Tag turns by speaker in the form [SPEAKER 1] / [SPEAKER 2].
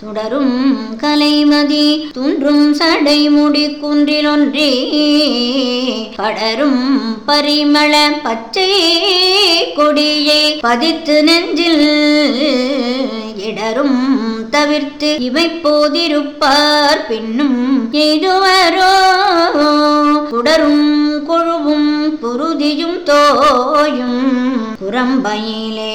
[SPEAKER 1] தொடரும் கலைமதி துன்றும் சடை முடி குன்றிலொன்றே. படரும் பரிமள பச்சை கொடியே பதித்து நெஞ்சில் இடரும் தவிர்த்து இவை போதிருப்பார் பின்னும் எய்துவரோ குடரும் கொழுவும் புருதியும் தோயும் குரம்பையிலே